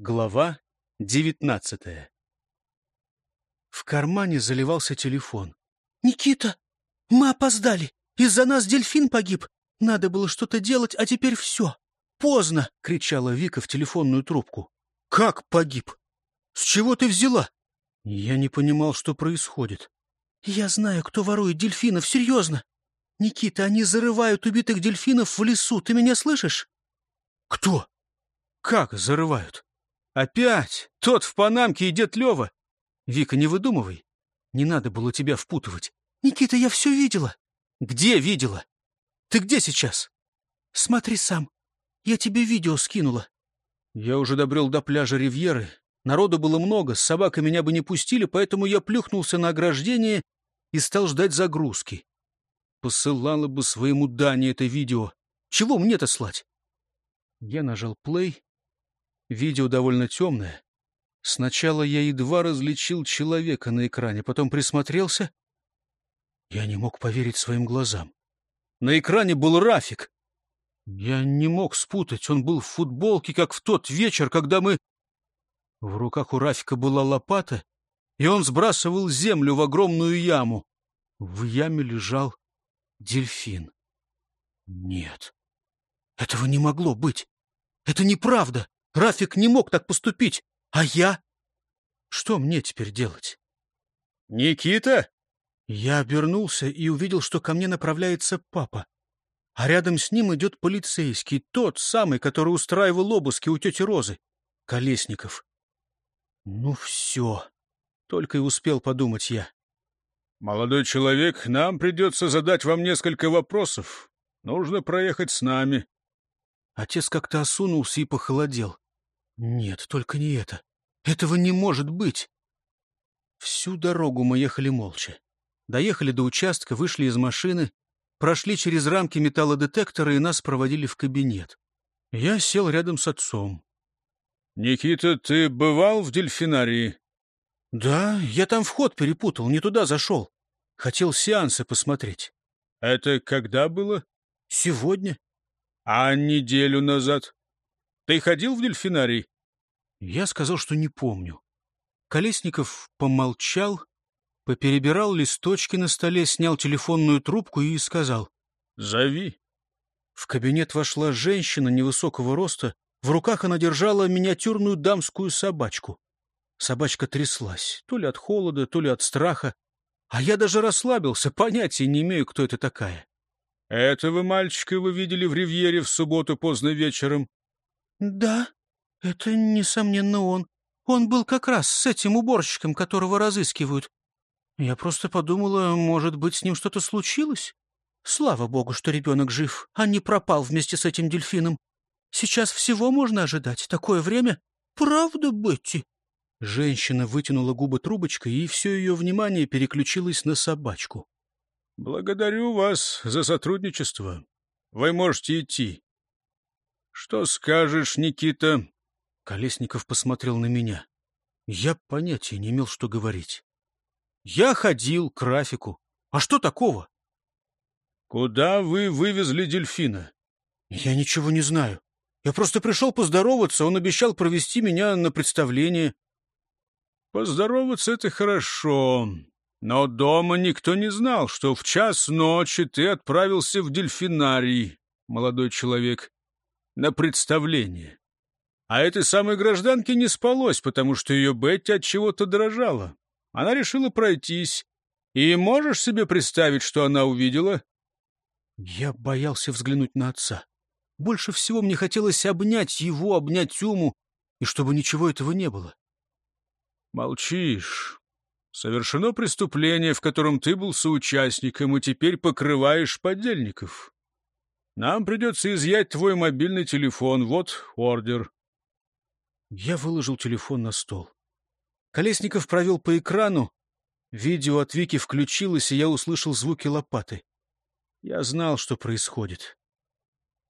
Глава девятнадцатая В кармане заливался телефон. «Никита, мы опоздали. Из-за нас дельфин погиб. Надо было что-то делать, а теперь все. Поздно!» — кричала Вика в телефонную трубку. «Как погиб? С чего ты взяла?» Я не понимал, что происходит. «Я знаю, кто ворует дельфинов, серьезно. Никита, они зарывают убитых дельфинов в лесу, ты меня слышишь?» «Кто? Как зарывают? Опять? Тот в Панамке и дед Лева? Вика, не выдумывай. Не надо было тебя впутывать. Никита, я все видела. Где видела? Ты где сейчас? Смотри сам. Я тебе видео скинула. Я уже добрел до пляжа Ривьеры. Народу было много, с собакой меня бы не пустили, поэтому я плюхнулся на ограждение и стал ждать загрузки. Посылала бы своему Дане это видео. Чего мне-то слать? Я нажал плей. Видео довольно темное. Сначала я едва различил человека на экране, потом присмотрелся. Я не мог поверить своим глазам. На экране был Рафик. Я не мог спутать, он был в футболке, как в тот вечер, когда мы... В руках у Рафика была лопата, и он сбрасывал землю в огромную яму. В яме лежал дельфин. Нет, этого не могло быть. Это неправда. Рафик не мог так поступить. А я? Что мне теперь делать? «Никита?» Я обернулся и увидел, что ко мне направляется папа. А рядом с ним идет полицейский, тот самый, который устраивал обыски у тети Розы. Колесников. Ну все. Только и успел подумать я. «Молодой человек, нам придется задать вам несколько вопросов. Нужно проехать с нами». Отец как-то осунулся и похолодел. Нет, только не это. Этого не может быть. Всю дорогу мы ехали молча. Доехали до участка, вышли из машины, прошли через рамки металлодетектора и нас проводили в кабинет. Я сел рядом с отцом. — Никита, ты бывал в дельфинарии? — Да, я там вход перепутал, не туда зашел. Хотел сеансы посмотреть. — Это когда было? — Сегодня. — А неделю назад? Ты ходил в дельфинарий? Я сказал, что не помню. Колесников помолчал, поперебирал листочки на столе, снял телефонную трубку и сказал «Зови». В кабинет вошла женщина невысокого роста. В руках она держала миниатюрную дамскую собачку. Собачка тряслась, то ли от холода, то ли от страха. А я даже расслабился, понятия не имею, кто это такая. — Этого мальчика вы видели в Ривьере в субботу поздно вечером? — Да, это, несомненно, он. Он был как раз с этим уборщиком, которого разыскивают. Я просто подумала, может быть, с ним что-то случилось? Слава богу, что ребенок жив, а не пропал вместе с этим дельфином. Сейчас всего можно ожидать. Такое время. Правда, Бетти?» Женщина вытянула губы трубочкой, и все ее внимание переключилось на собачку. «Благодарю вас за сотрудничество. Вы можете идти». «Что скажешь, Никита?» Колесников посмотрел на меня. Я понятия не имел, что говорить. Я ходил к Рафику. А что такого? Куда вы вывезли дельфина? Я ничего не знаю. Я просто пришел поздороваться, он обещал провести меня на представление. Поздороваться — это хорошо. Но дома никто не знал, что в час ночи ты отправился в дельфинарий, молодой человек, на представление. А этой самой гражданке не спалось, потому что ее Бетти от чего-то дрожала. Она решила пройтись. И можешь себе представить, что она увидела? Я боялся взглянуть на отца. Больше всего мне хотелось обнять его, обнять Уму, и чтобы ничего этого не было. Молчишь. Совершено преступление, в котором ты был соучастником, и теперь покрываешь подельников. Нам придется изъять твой мобильный телефон. Вот ордер. Я выложил телефон на стол. Колесников провел по экрану. Видео от Вики включилось, и я услышал звуки лопаты. Я знал, что происходит.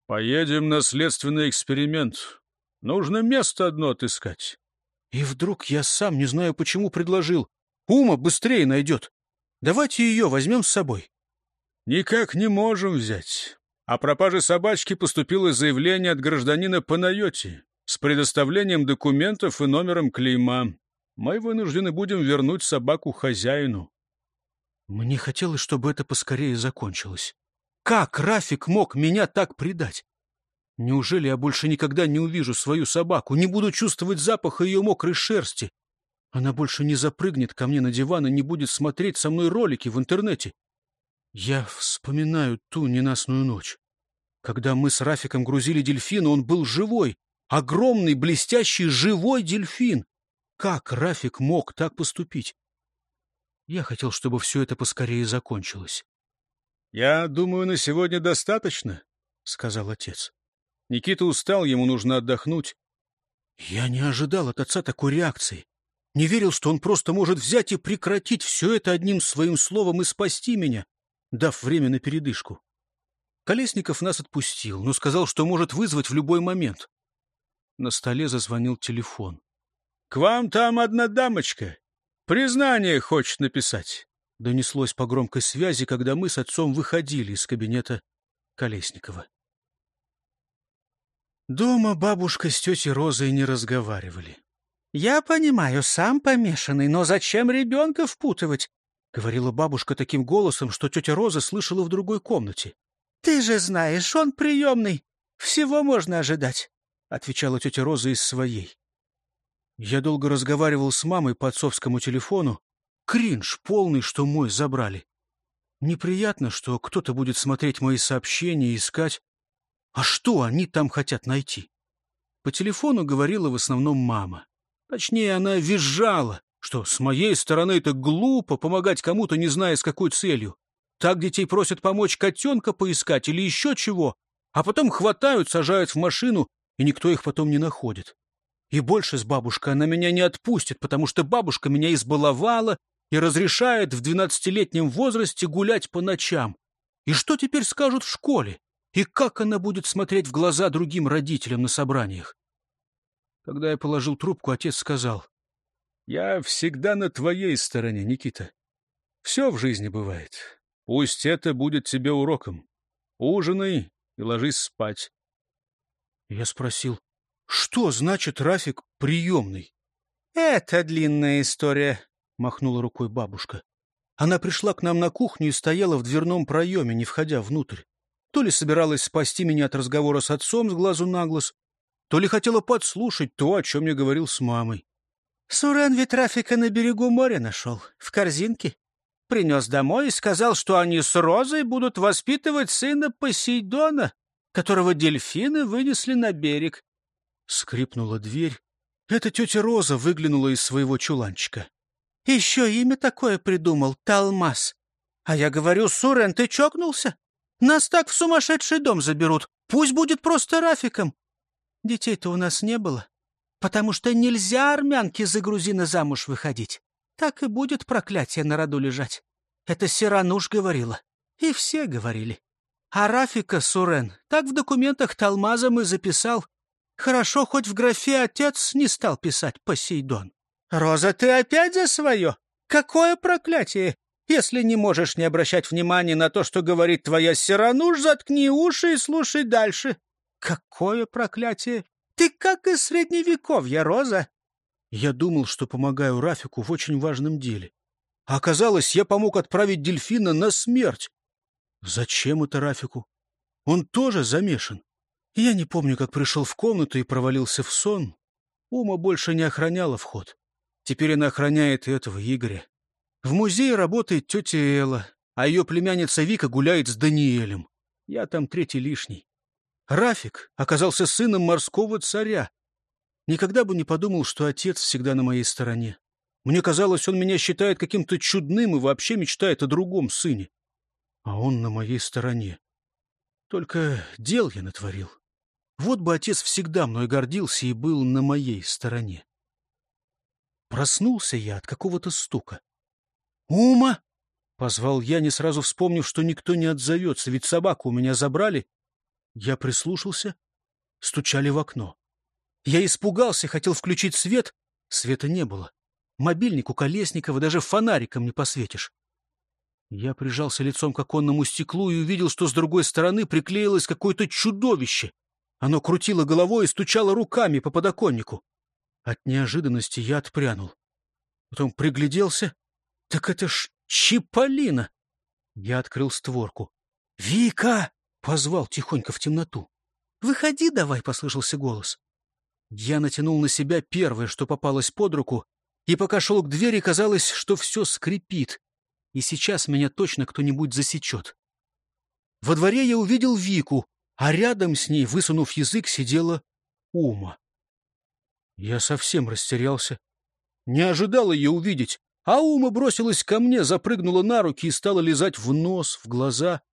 «Поедем на следственный эксперимент. Нужно место одно отыскать». И вдруг я сам, не знаю почему, предложил. «Ума быстрее найдет. Давайте ее возьмем с собой». «Никак не можем взять. О пропаже собачки поступило заявление от гражданина Панайоти. с предоставлением документов и номером клейма. Мы вынуждены будем вернуть собаку хозяину. Мне хотелось, чтобы это поскорее закончилось. Как Рафик мог меня так предать? Неужели я больше никогда не увижу свою собаку, не буду чувствовать запаха ее мокрой шерсти? Она больше не запрыгнет ко мне на диван и не будет смотреть со мной ролики в интернете. Я вспоминаю ту ненастную ночь. Когда мы с Рафиком грузили дельфина, он был живой. Огромный, блестящий, живой дельфин. Как Рафик мог так поступить? Я хотел, чтобы все это поскорее закончилось. — Я думаю, на сегодня достаточно, — сказал отец. Никита устал, ему нужно отдохнуть. Я не ожидал от отца такой реакции. Не верил, что он просто может взять и прекратить все это одним своим словом и спасти меня, дав время на передышку. Колесников нас отпустил, но сказал, что может вызвать в любой момент. На столе зазвонил телефон. — К вам там одна дамочка. Признание хочет написать. Донеслось по громкой связи, когда мы с отцом выходили из кабинета Колесникова. Дома бабушка с тетей Розой не разговаривали. — Я понимаю, сам помешанный, но зачем ребенка впутывать? — говорила бабушка таким голосом, что тетя Роза слышала в другой комнате. — Ты же знаешь, он приемный. Всего можно ожидать, — отвечала тетя Роза из своей. Я долго разговаривал с мамой по отцовскому телефону. Кринж полный, что мой забрали. Неприятно, что кто-то будет смотреть мои сообщения и искать, а что они там хотят найти? По телефону говорила в основном мама. Точнее, она визжала, что с моей стороны это глупо помогать кому-то, не зная с какой целью. Так детей просят помочь котенка поискать или еще чего, а потом хватают, сажают в машину, и никто их потом не находит. И больше с бабушкой она меня не отпустит, потому что бабушка меня избаловала и разрешает в двенадцатилетнем возрасте гулять по ночам. И что теперь скажут в школе? И как она будет смотреть в глаза другим родителям на собраниях? Когда я положил трубку, отец сказал, «Я всегда на твоей стороне, Никита. Все в жизни бывает. Пусть это будет тебе уроком. Ужинай и ложись спать». Я спросил, что значит Рафик приемный? «Это длинная история», — махнула рукой бабушка. Она пришла к нам на кухню и стояла в дверном проеме, не входя внутрь. То ли собиралась спасти меня от разговора с отцом с глазу на глаз, то ли хотела подслушать то, о чем я говорил с мамой. Сурен ведь трафика на берегу моря нашел, в корзинке. Принес домой и сказал, что они с Розой будут воспитывать сына Посейдона, которого дельфины вынесли на берег. Скрипнула дверь. Эта тетя Роза выглянула из своего чуланчика. — Еще имя такое придумал, Талмас. А я говорю, Сурен, ты чокнулся? Нас так в сумасшедший дом заберут. Пусть будет просто Рафиком. Детей-то у нас не было, потому что нельзя армянке за грузина замуж выходить. Так и будет проклятие на роду лежать. Это Сирануш говорила. И все говорили. А Рафика Сурен так в документах Талмазом и записал. Хорошо, хоть в графе отец не стал писать Посейдон. Роза, ты опять за свое? Какое проклятие! Если не можешь не обращать внимания на то, что говорит твоя Сирануш, заткни уши и слушай дальше. Какое проклятие! Ты как из средневековья, Роза! Я думал, что помогаю Рафику в очень важном деле. А оказалось, я помог отправить дельфина на смерть. Зачем это Рафику? Он тоже замешан. Я не помню, как пришел в комнату и провалился в сон. Ума больше не охраняла вход. Теперь она охраняет этого Игоря. В музее работает тетя Элла, а ее племянница Вика гуляет с Даниэлем. Я там третий лишний. Рафик оказался сыном морского царя. Никогда бы не подумал, что отец всегда на моей стороне. Мне казалось, он меня считает каким-то чудным и вообще мечтает о другом сыне. А он на моей стороне. Только дел я натворил. Вот бы отец всегда мной гордился и был на моей стороне. Проснулся я от какого-то стука. «Ума!» — позвал я, не сразу вспомнив, что никто не отзовется, ведь собаку у меня забрали. Я прислушался. Стучали в окно. Я испугался, хотел включить свет. Света не было. Мобильник у Колесникова даже фонариком не посветишь. Я прижался лицом к оконному стеклу и увидел, что с другой стороны приклеилось какое-то чудовище. Оно крутило головой и стучало руками по подоконнику. От неожиданности я отпрянул. Потом пригляделся. Так это ж Чиполлино! Я открыл створку. «Вика!» — позвал тихонько в темноту. «Выходи давай!» — послышался голос. Я натянул на себя первое, что попалось под руку, и пока шел к двери, казалось, что все скрипит, и сейчас меня точно кто-нибудь засечет. Во дворе я увидел Вику, а рядом с ней, высунув язык, сидела Ума. Я совсем растерялся. Не ожидал ее увидеть, а Ума бросилась ко мне, запрыгнула на руки и стала лизать в нос, в глаза. —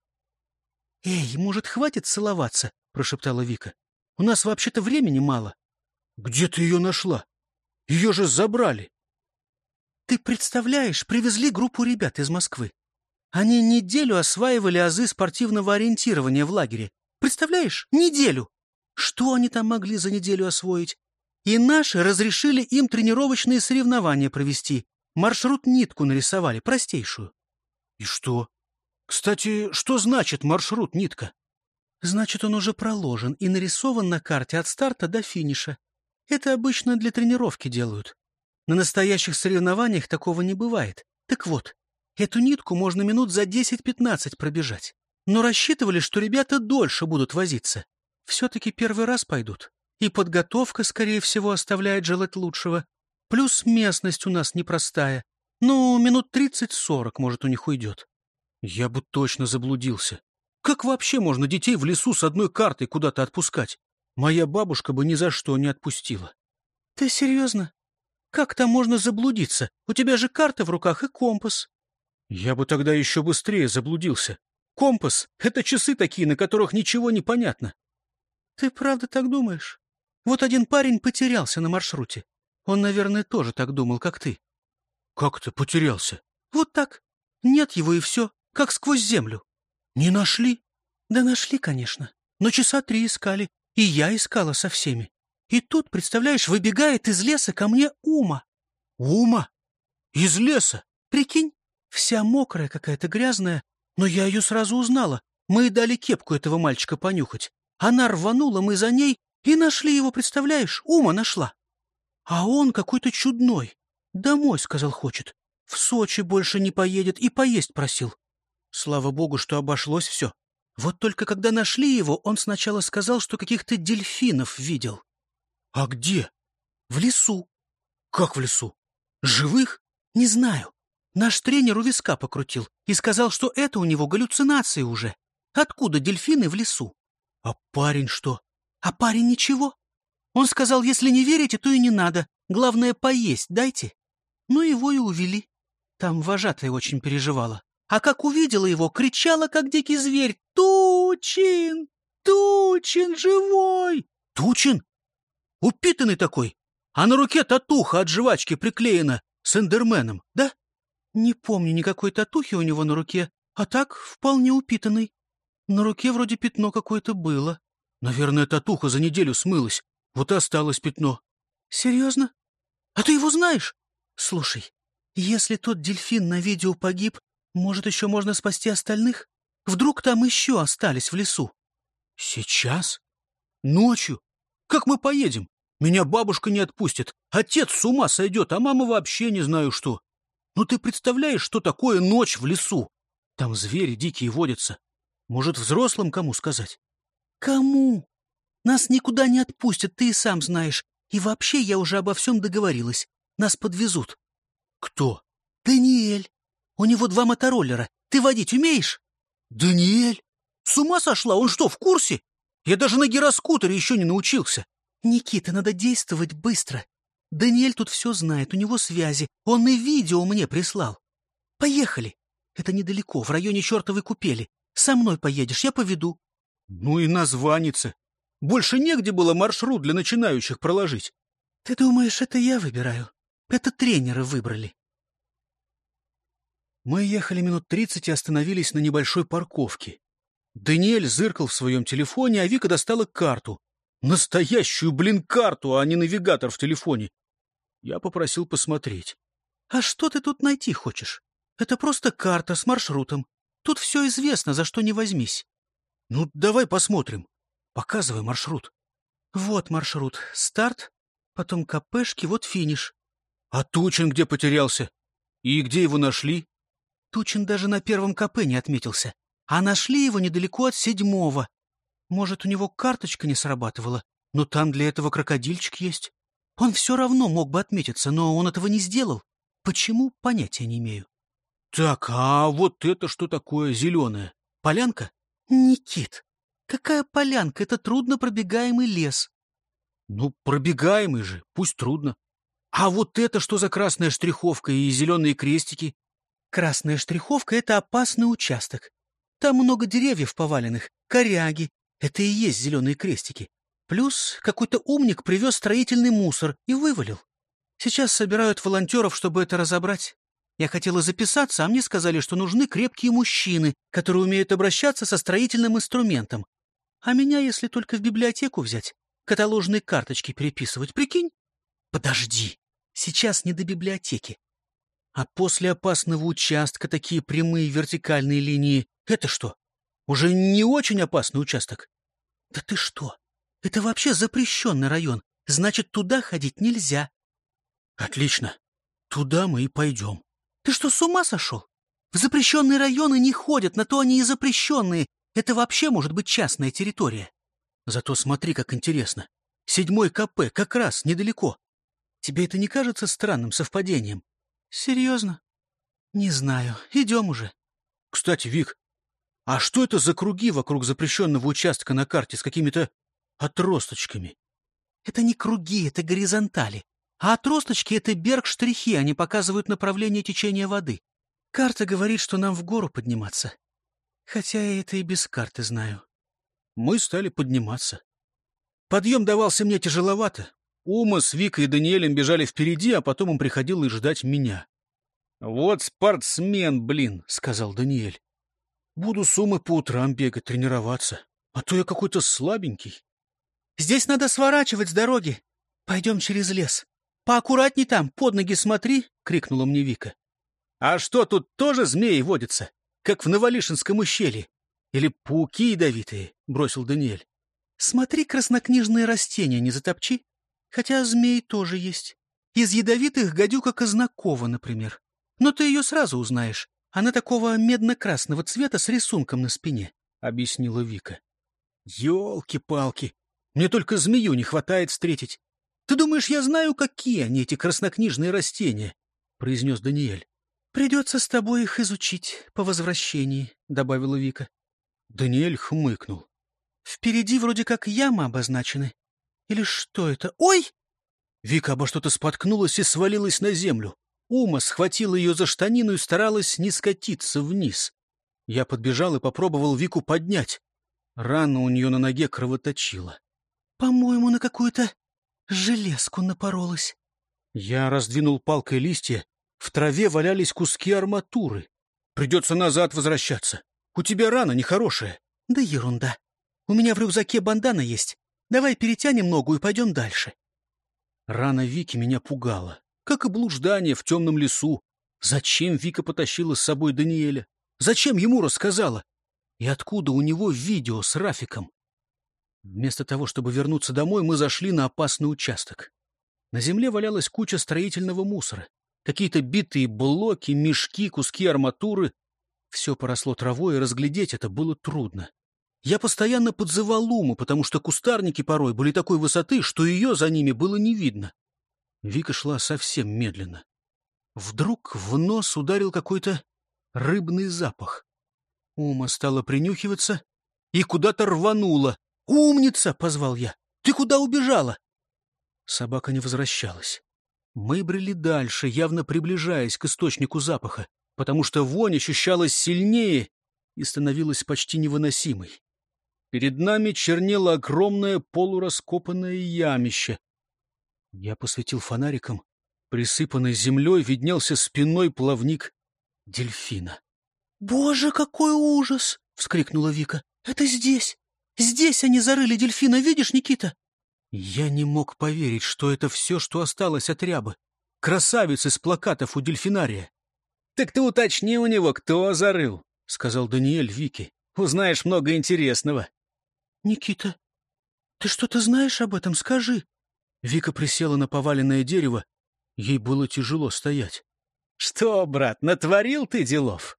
Эй, может, хватит целоваться? — прошептала Вика. — У нас вообще-то времени мало. — Где ты ее нашла? Ее же забрали. — Ты представляешь, привезли группу ребят из Москвы. Они неделю осваивали азы спортивного ориентирования в лагере. Представляешь, неделю! Что они там могли за неделю освоить? И наши разрешили им тренировочные соревнования провести. Маршрут-нитку нарисовали, простейшую. И что? Кстати, что значит маршрут-нитка? Значит, он уже проложен и нарисован на карте от старта до финиша. Это обычно для тренировки делают. На настоящих соревнованиях такого не бывает. Так вот, эту нитку можно минут за 10-15 пробежать. Но рассчитывали, что ребята дольше будут возиться. Все-таки первый раз пойдут. И подготовка, скорее всего, оставляет желать лучшего. Плюс местность у нас непростая. Ну, минут 30-40, может, у них уйдет. Я бы точно заблудился. Как вообще можно детей в лесу с одной картой куда-то отпускать? Моя бабушка бы ни за что не отпустила. — Ты серьезно? Как там можно заблудиться? У тебя же карта в руках и компас. Я бы тогда еще быстрее заблудился. Компас — это часы такие, на которых ничего не понятно. Ты правда так думаешь? Вот один парень потерялся на маршруте. Он, наверное, тоже так думал, как ты. Как ты потерялся? Вот так. Нет его и все, как сквозь землю. Не нашли? Да нашли, конечно. Но часа три искали. И я искала со всеми. И тут, представляешь, выбегает из леса ко мне Ума. Ума? Из леса? Прикинь, вся мокрая какая-то грязная, но я ее сразу узнала. Мы дали кепку этого мальчика понюхать. Она рванула, мы за ней и нашли его, представляешь? Ума нашла. А он какой-то чудной. Домой, сказал, хочет. В Сочи больше не поедет и поесть просил. Слава богу, что обошлось все. Вот только когда нашли его, он сначала сказал, что каких-то дельфинов видел. — А где? — В лесу. — Как в лесу? Живых? — Не знаю. Наш тренер у виска покрутил и сказал, что это у него галлюцинации уже. Откуда дельфины в лесу? — А парень что? — А парень ничего. Он сказал, если не верите, то и не надо. Главное, поесть дайте. Ну, его и увели. Там вожатая очень переживала а как увидела его, кричала, как дикий зверь, «Тучин! Тучин живой!» «Тучин? Упитанный такой, а на руке татуха от жвачки приклеена с эндерменом, да?» «Не помню никакой татухи у него на руке, а так вполне упитанный. На руке вроде пятно какое-то было». «Наверное, татуха за неделю смылась, вот и осталось пятно». «Серьезно? А ты его знаешь?» «Слушай, если тот дельфин на видео погиб, может, еще можно спасти остальных? Вдруг там еще остались в лесу? Сейчас? Ночью? Как мы поедем? Меня бабушка не отпустит. Отец с ума сойдет, а мама вообще не знаю что. Ну ты представляешь, что такое ночь в лесу? Там звери дикие водятся. Может, взрослым кому сказать? Кому? Нас никуда не отпустят, ты и сам знаешь. И вообще я уже обо всем договорилась. Нас подвезут. Кто? Даниэль. У него два мотороллера. Ты водить умеешь? Даниэль? С ума сошла? Он что, в курсе? Я даже на гироскутере еще не научился. Никита, надо действовать быстро. Даниэль тут все знает, у него связи. Он и видео мне прислал. Поехали. Это недалеко, в районе чертовой купели. Со мной поедешь, я поведу. Ну и названица. Больше негде было маршрут для начинающих проложить. Ты думаешь, это я выбираю? Это тренеры выбрали. Мы ехали минут тридцать и остановились на небольшой парковке. Даниэль зыркал в своем телефоне, а Вика достала карту. Настоящую, блин, карту, а не навигатор в телефоне. Я попросил посмотреть. — А что ты тут найти хочешь? Это просто карта с маршрутом. Тут все известно, за что не возьмись. — Ну, давай посмотрим. Показывай маршрут. Вот маршрут. Старт, потом КПшки, вот финиш. А Тучин где потерялся? И где его нашли? Тучин даже на первом КП не отметился. А нашли его недалеко от седьмого. Может, у него карточка не срабатывала, но там для этого крокодильчик есть. Он все равно мог бы отметиться, но он этого не сделал. Почему, понятия не имею. Так, а вот это что такое зеленое? Полянка? Никит, какая полянка? Это трудно пробегаемый лес. Ну, пробегаемый же, пусть трудно. А вот это что за красная штриховка и зеленые крестики? Красная штриховка — это опасный участок. Там много деревьев поваленных, коряги. Это и есть зеленые крестики. Плюс какой-то умник привез строительный мусор и вывалил. Сейчас собирают волонтеров, чтобы это разобрать. Я хотела записаться, а мне сказали, что нужны крепкие мужчины, которые умеют обращаться со строительным инструментом. А меня, если только в библиотеку взять, каталожные карточки переписывать, прикинь? Подожди, сейчас не до библиотеки. А после опасного участка такие прямые вертикальные линии — это что? Уже не очень опасный участок? Да ты что? Это вообще запрещенный район. Значит, туда ходить нельзя. Отлично. Туда мы и пойдем. Ты что, с ума сошел? В запрещенные районы не ходят, на то они и запрещенные. Это вообще может быть частная территория. Зато смотри, как интересно. Седьмой КП как раз недалеко. Тебе это не кажется странным совпадением? Серьезно? Не знаю. Идем уже. Кстати, Вик, а что это за круги вокруг запрещенного участка на карте с какими-то отросточками? Это не круги, это горизонтали. А отросточки — это берг-штрихи, они показывают направление течения воды. Карта говорит, что нам в гору подниматься. Хотя я это и без карты знаю. Мы стали подниматься. Подъем давался мне тяжеловато. Ума с Викой и Даниэлем бежали впереди, а потом им приходилось ждать меня. — Вот спортсмен, блин, — сказал Даниэль. — Буду с Умой по утрам бегать, тренироваться. А то я какой-то слабенький. — Здесь надо сворачивать с дороги. Пойдем через лес. «Поаккуратней там, под ноги смотри!» — крикнула мне Вика. «А что, тут тоже змеи водятся, как в Новолишинском ущелье? Или пауки ядовитые?» — бросил Даниэль. «Смотри, краснокнижные растения не затопчи. Хотя змеи тоже есть. Из ядовитых гадюка Казнакова, например. Но ты ее сразу узнаешь. Она такого медно-красного цвета с рисунком на спине», — объяснила Вика. «Елки-палки! Мне только змею не хватает встретить. Ты думаешь, я знаю, какие они, эти краснокнижные растения? — произнес Даниэль. — Придется с тобой их изучить по возвращении, — добавила Вика. Даниэль хмыкнул. — Впереди вроде как ямы обозначены. Или что это? Ой! Вика обо что-то споткнулась и свалилась на землю. Ума схватила ее за штанину и старалась не скатиться вниз. Я подбежал и попробовал Вику поднять. Рана у нее на ноге кровоточила. — По-моему, на какую-то Железку напоролась. Я раздвинул палкой листья. В траве валялись куски арматуры. Придется назад возвращаться. У тебя рана нехорошая. Да ерунда. У меня в рюкзаке бандана есть. Давай перетянем ногу и пойдем дальше. Рана Вики меня пугала. Как и блуждание в темном лесу. Зачем Вика потащила с собой Даниэля? Зачем ему рассказала? И откуда у него видео с Рафиком? Вместо того, чтобы вернуться домой, мы зашли на опасный участок. На земле валялась куча строительного мусора. Какие-то битые блоки, мешки, куски арматуры. Все поросло травой, и разглядеть это было трудно. Я постоянно подзывал Луму, потому что кустарники порой были такой высоты, что ее за ними было не видно. Вика шла совсем медленно. Вдруг в нос ударил какой-то рыбный запах. Ума стала принюхиваться и куда-то рванула. «Умница!» — позвал я. «Ты куда убежала?» Собака не возвращалась. Мы брели дальше, явно приближаясь к источнику запаха, потому что вонь ощущалась сильнее и становилась почти невыносимой. Перед нами чернело огромное полураскопанное ямище. Я посветил фонариком. Присыпанный землей виднелся спиной плавник дельфина. — Боже, какой ужас! — вскрикнула Вика. — Это здесь! Здесь они зарыли дельфина, видишь, Никита? Я не мог поверить, что это все, что осталось от рябы. Красавец из плакатов у дельфинария. — Так ты уточни у него, кто зарыл, — сказал Даниэль Вики. — Узнаешь много интересного. — Никита, Ты что-то знаешь об этом? Скажи. Вика присела на поваленное дерево. Ей было тяжело стоять. «Что, брат, натворил ты делов?»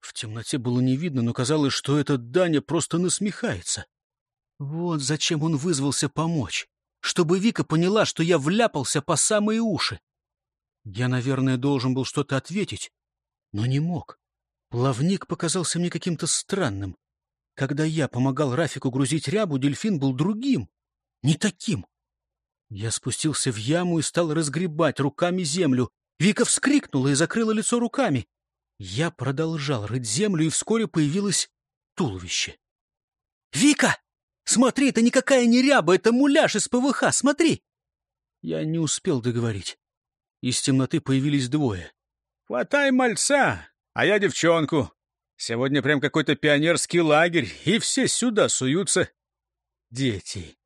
В темноте было не видно, но казалось, что этот Даня просто насмехается. Вот зачем он вызвался помочь. Чтобы Вика поняла, что я вляпался по самые уши. Я, наверное, должен был что-то ответить, но не мог. Плавник показался мне каким-то странным. Когда я помогал Рафику грузить рябу, дельфин был другим, не таким. Я спустился в яму и стал разгребать руками землю. Вика вскрикнула и закрыла лицо руками. Я продолжал рыть землю, и вскоре появилось туловище. «Вика! Смотри, это никакая не ряба, это муляж из ПВХ, смотри!» Я не успел договорить. Из темноты появились двое. «Хватай мальца, а я девчонку. Сегодня прям какой-то пионерский лагерь, и все сюда суются». Дети.